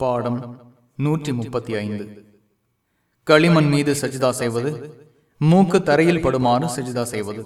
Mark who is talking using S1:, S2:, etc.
S1: பாடம் நூற்றி முப்பத்தி ஐந்து களிமண் மீது சஜிதா செய்வது மூக்கு தரையில் படுமாறு சஜிதா செய்வது.